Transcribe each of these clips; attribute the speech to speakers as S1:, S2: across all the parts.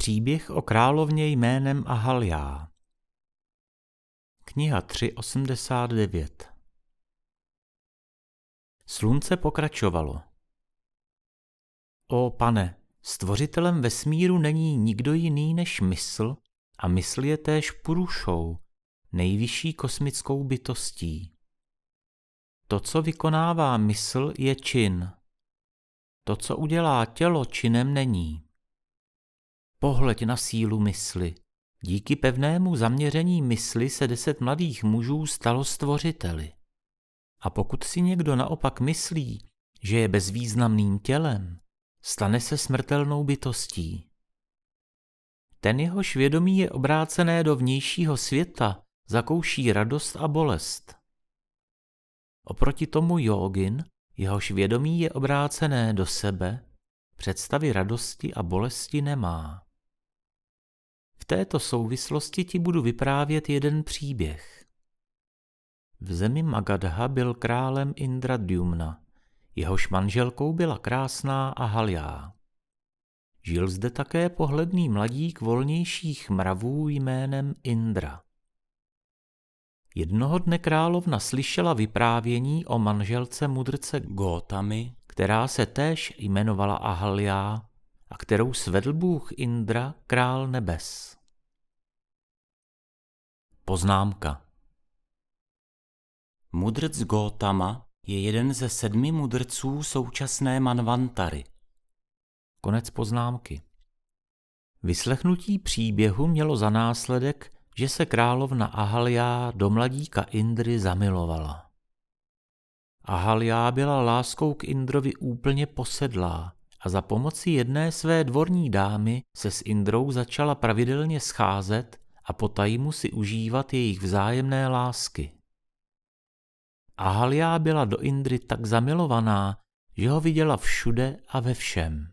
S1: Příběh o královně jménem Ahaljá Kniha 3.89 Slunce pokračovalo. O pane, stvořitelem vesmíru není nikdo jiný než mysl a mysl je též purušou, nejvyšší kosmickou bytostí. To, co vykonává mysl, je čin. To, co udělá tělo, činem není. Pohleď na sílu mysli. Díky pevnému zaměření mysli se deset mladých mužů stalo stvořiteli. A pokud si někdo naopak myslí, že je bezvýznamným tělem, stane se smrtelnou bytostí. Ten jehož vědomí je obrácené do vnějšího světa, zakouší radost a bolest. Oproti tomu jogin, jehož vědomí je obrácené do sebe, představy radosti a bolesti nemá této souvislosti ti budu vyprávět jeden příběh. V zemi Magadha byl králem Indradyumna, jehož manželkou byla krásná Ahaljá. Žil zde také pohledný mladík volnějších mravů jménem Indra. Jednoho dne královna slyšela vyprávění o manželce mudrce Gótamy, která se též jmenovala Ahaljá a kterou svedl bůh Indra, král nebes. Poznámka Mudrc Gotama je jeden ze sedmi mudrců současné Manvantary. Konec poznámky. Vyslechnutí příběhu mělo za následek, že se královna Ahalia do mladíka Indry zamilovala. Ahalia byla láskou k Indrovi úplně posedlá a za pomoci jedné své dvorní dámy se s Indrou začala pravidelně scházet a potají si užívat jejich vzájemné lásky. Ahalia byla do Indry tak zamilovaná, že ho viděla všude a ve všem.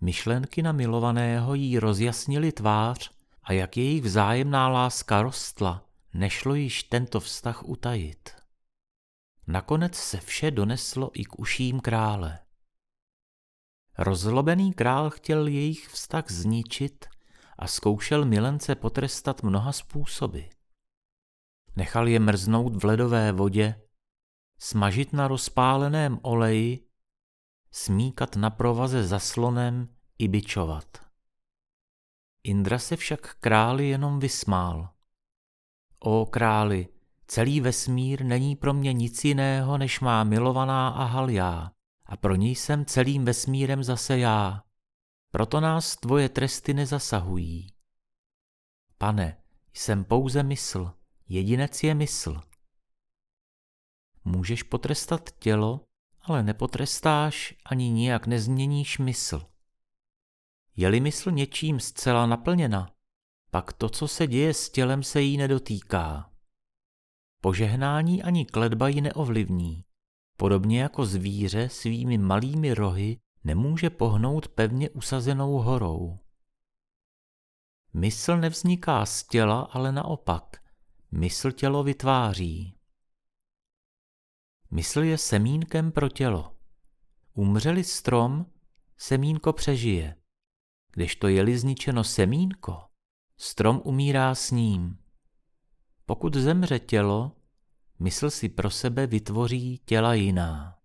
S1: Myšlenky na milovaného jí rozjasnili tvář a jak jejich vzájemná láska rostla, nešlo již tento vztah utajit. Nakonec se vše doneslo i k uším krále. Rozlobený král chtěl jejich vztah zničit a zkoušel milence potrestat mnoha způsoby. Nechal je mrznout v ledové vodě, smažit na rozpáleném oleji, smíkat na provaze zaslonem i bičovat. Indra se však králi jenom vysmál. O králi, celý vesmír není pro mě nic jiného, než má milovaná Ahaljá, a pro ní jsem celým vesmírem zase já. Proto nás tvoje tresty nezasahují. Pane, jsem pouze mysl, jedinec je mysl. Můžeš potrestat tělo, ale nepotrestáš ani nijak nezměníš mysl. Je-li mysl něčím zcela naplněna, pak to, co se děje s tělem, se jí nedotýká. Požehnání ani kledba ji neovlivní, podobně jako zvíře svými malými rohy nemůže pohnout pevně usazenou horou. Mysl nevzniká z těla, ale naopak. Mysl tělo vytváří. Mysl je semínkem pro tělo. Umřeli strom, semínko přežije. Kdežto je-li zničeno semínko, strom umírá s ním. Pokud zemře tělo, mysl si pro sebe vytvoří těla jiná.